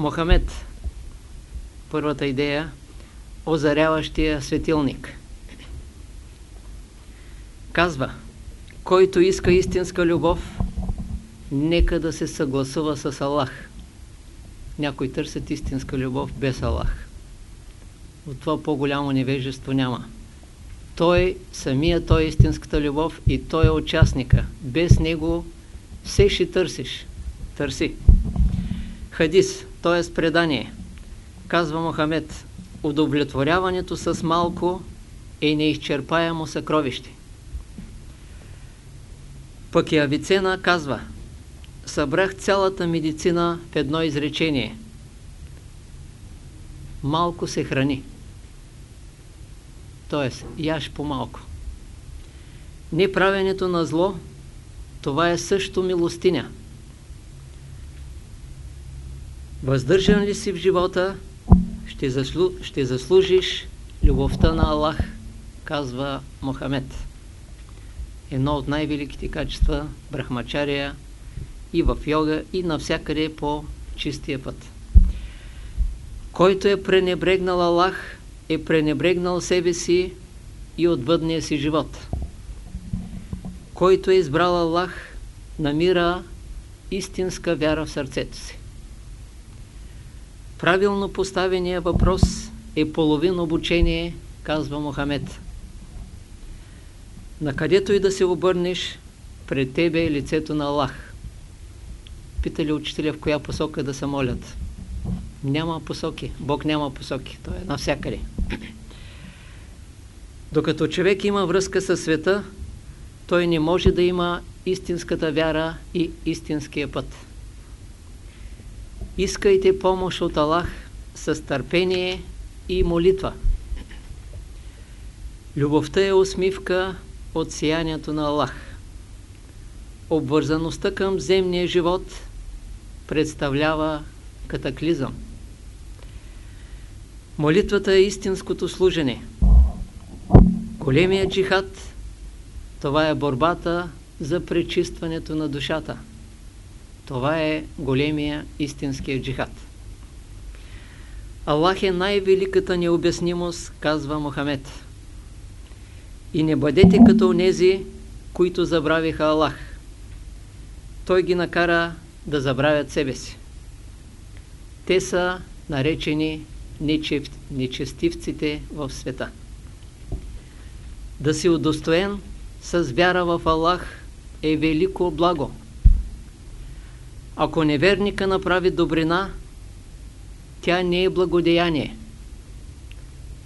Мохамед, първата идея, озаряващия светилник. Казва, който иска истинска любов, нека да се съгласува с Аллах. Някои търсят истинска любов без Аллах. От това по-голямо невежество няма. Той, самия той е истинската любов и той е участника. Без него все ще търсиш. Търси. Хадис, т.е. предание. Казва Мохамед, удовлетворяването с малко е неизчерпаемо съкровище. Пък и Авицена казва, събрах цялата медицина в едно изречение. Малко се храни. Тоест, яш по-малко. Неправенето на зло, това е също милостиня. Въздържан ли си в живота, ще, заслу... ще заслужиш любовта на Аллах, казва Мохамед. Едно от най-великите качества брахмачария и в йога и навсякъде по чистия път. Който е пренебрегнал Аллах, е пренебрегнал себе си и от бъдния си живот. Който е избрал Аллах, намира истинска вяра в сърцето си. Правилно поставения въпрос е половин обучение, казва Мохамед. На където и да се обърнеш, пред тебе е лицето на Аллах. Питали учителя в коя посока да се молят. Няма посоки. Бог няма посоки. Той е навсякъде. Докато човек има връзка със света, той не може да има истинската вяра и истинския път. Искайте помощ от Аллах с търпение и молитва. Любовта е усмивка от сиянието на Аллах. Обвързаността към земния живот представлява катаклизъм. Молитвата е истинското служене. Големият джихад, това е борбата за пречистването на душата. Това е големия истинския джихад. Аллах е най-великата необяснимост, казва Мохамед. И не бъдете като онези, които забравиха Аллах. Той ги накара да забравят себе си. Те са наречени нечестивците в света. Да си удостоен с вяра в Аллах е велико благо. Ако неверника направи добрина, тя не е благодеяние.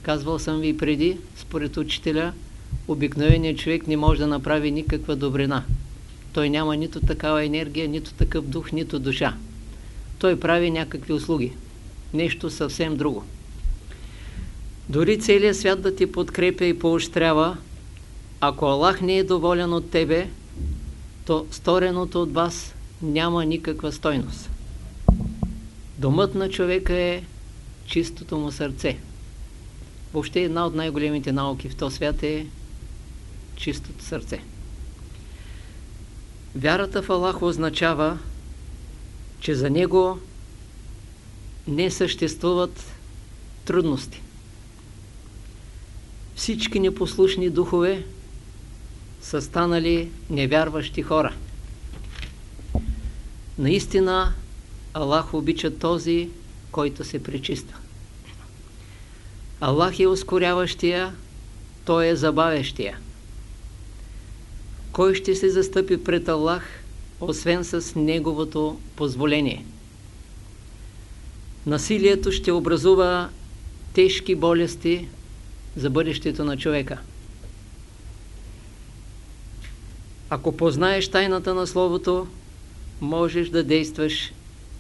Казвал съм ви преди, според учителя, обикновеният човек не може да направи никаква добрина. Той няма нито такава енергия, нито такъв дух, нито душа. Той прави някакви услуги. Нещо съвсем друго. Дори целият свят да ти подкрепя и поощрява, ако Аллах не е доволен от тебе, то стореното от вас няма никаква стойност. Домът на човека е чистото му сърце. Въобще една от най-големите науки в този свят е чистото сърце. Вярата в Аллах означава, че за Него не съществуват трудности. Всички непослушни духове са станали невярващи хора. Наистина Аллах обича този, който се пречиства. Аллах е ускоряващия, Той е забавящия. Кой ще се застъпи пред Аллах, освен с Неговото позволение? Насилието ще образува тежки болести за бъдещето на човека. Ако познаеш тайната на Словото, можеш да действаш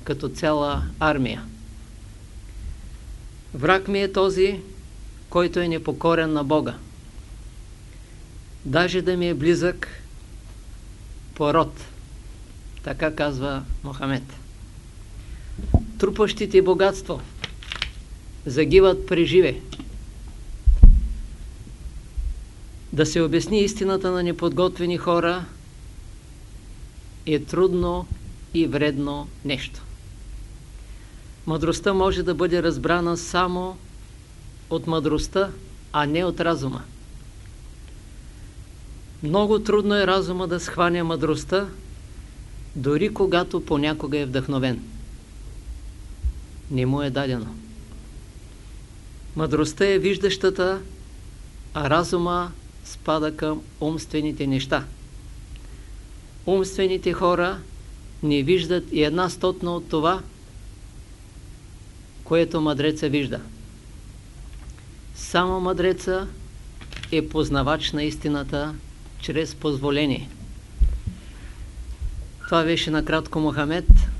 като цяла армия. Враг ми е този, който е непокорен на Бога. Даже да ми е близък по род. Така казва Мохамед. Трупащите богатство загиват преживе. Да се обясни истината на неподготвени хора е трудно и вредно нещо. Мъдростта може да бъде разбрана само от мъдростта, а не от разума. Много трудно е разума да схване мъдростта, дори когато понякога е вдъхновен. Не му е дадено. Мъдростта е виждащата, а разума спада към умствените неща. Умствените хора не виждат и една стотна от това, което мъдреца вижда. Само мъдреца е познавач на истината чрез позволение. Това беше накратко Мохамед.